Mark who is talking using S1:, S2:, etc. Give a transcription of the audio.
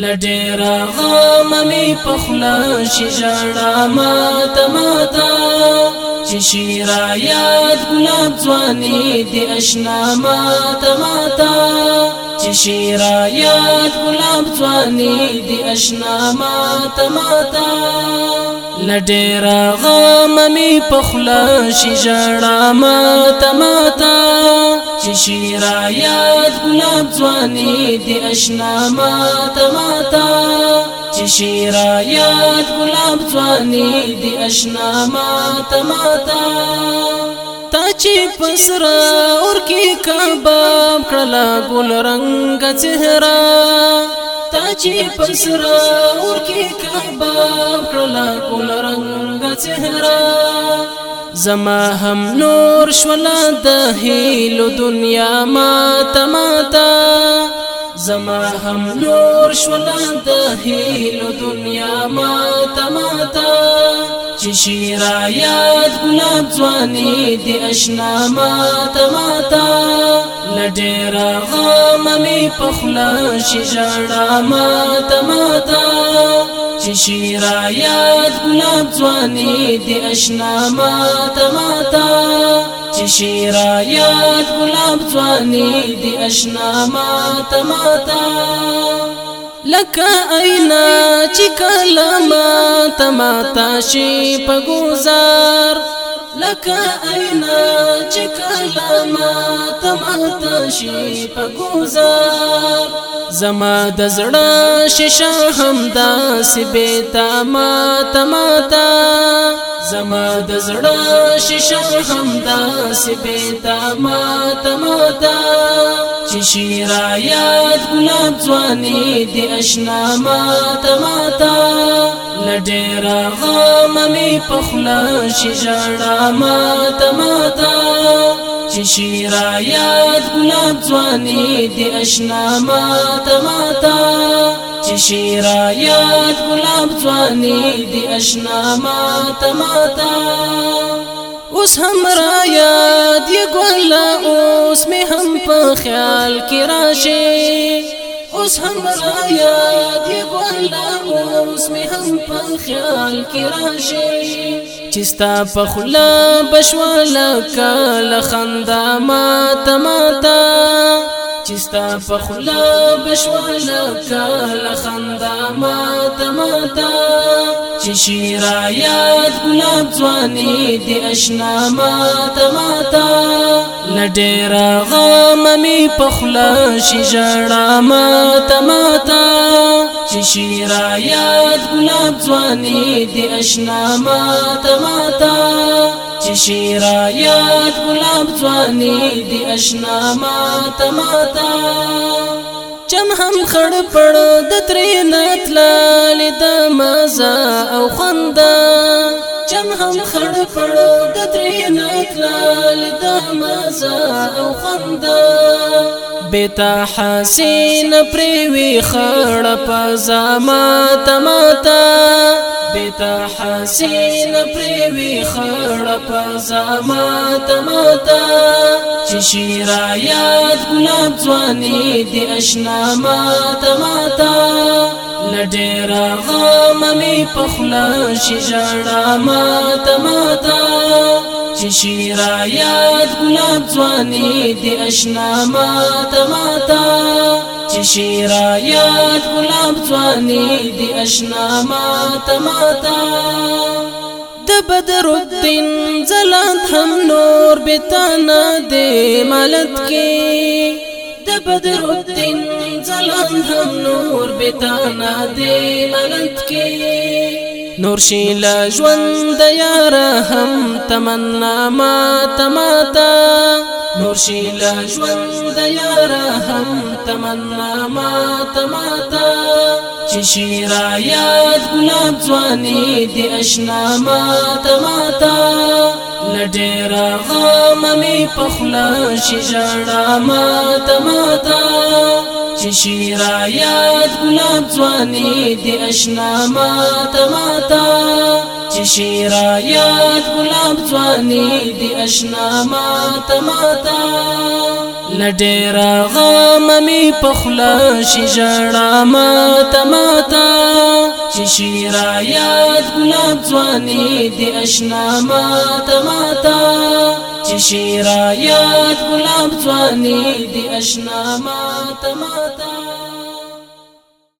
S1: لډیرا
S2: غم می پخلا شي ژړا ما تماتا چې شیر یاد ګلاب ځواني دی آشنا ما تماتا چې شیر یاد ګلاب ځواني دی آشنا ما تماتا
S1: لډېر غم
S2: می پخلا شي جړا ما تماتا چې شیر یاد ګلاب ځواني دی آشنا ما تماتا چې شیرا یاد ګلاب ځواني دی آشنا ما تماتا تا چې پسر اور کې کباب کړه ګل رنگ چهرا تا چې پسر اور کې کباب کړه ګل رنگ چهرا زما هم نور شولا د هیلو دنیا ما تماتا زما هم نور شولان د هیلو دنیا ما تماتا چې شیرا یاد ګلاب ځواني دی اشنا ما تماتا
S1: لډېر غم
S2: می پخلا شي ژړا ما تماتا چې شیرا یاد ګلاب ځواني دی اشنا ما تماتا چې شیرا یاد ګلاب ځواني دی اشنا ما تماتا لکه اینا چې کلمه تما تاشي په گزار لکه اینا چې کلمه تما تاشي په گزار زما د زړه شیشه هم داسې به تما تما تا
S1: زما د زړه
S2: شیشه هم دا سپیتا ما تماتا چې شیرا یاد ګلاب ځواني دی اشنا ما تماتا لډېرا غم می پخلا شیشه ما تماتا چې شیرا یاد ګلاب ځواني دی آشنا ما تماتا چې شیرا یاد ګلاب ځواني دی آشنا ما تماتا اوس هم را یاد یې ګل اوس می هم په خیال کې راشي اوس هم را یاد یې ګلان اوس می هم په خیال کې راشي چې ستا په خلا بشواله کله خندا ما تماتا چې ستا په خلا بشواله کله خندا ما تماتا چې شیرا یاد ګلاب ځواني دی آشنا ما تماتا
S1: لډېرا
S2: غم می پخلا شي جړا ما تماتا چې شیرا یاد ګلاب ځواني دی آشنا ما تماتا چې شیرا یاد ګلاب ځواني دی آشنا ما تماتا چم هم خړ پړ د ترې نتلال د مزه او خنده هم خړ پړو د ترین اطلال د مزه او خندا بتا حسین پریوی خړ پزما تماتا بتا حسین پریوی خړ پزما تماتا چې شیرا یاد ګلاب ځواني دی اشنا ما تماتا
S1: لډیر غم
S2: می پخلا شي ژړا ما تماتا چې شیرا یاد ګلاب ځواني دی اشنا ما تماتا چې شیرا یاد ګلاب ځواني دی اشنا ما تماتا د بدر الدین زلات هم نور بتانا دی ملت کې د بدر الدین ځلم هم نور بتانا دی لعنت کې نور شي لا ژوند یار هم تمنا ما تماتا نور شي لا ژوند یار هم تمنا ما تماتا چې شي را یاد ګلاب ځواني دی اشنا ما تماتا لډیر غم می پخلا شي جړا ما تماتا چې شیرا یاد ګلاب ځواني دی اشنا ما تماتا چې شیرا یاد ګلاب ځواني دی اشنا ما تماتا
S1: لډیرا
S2: غم می پخلا شي جړا ما تماتا چې شیرا یاد ګلاب ځواني دی اشنا ما تماتا چې شیرا یاد ګلاب ځواني دی اشنا ما تماتا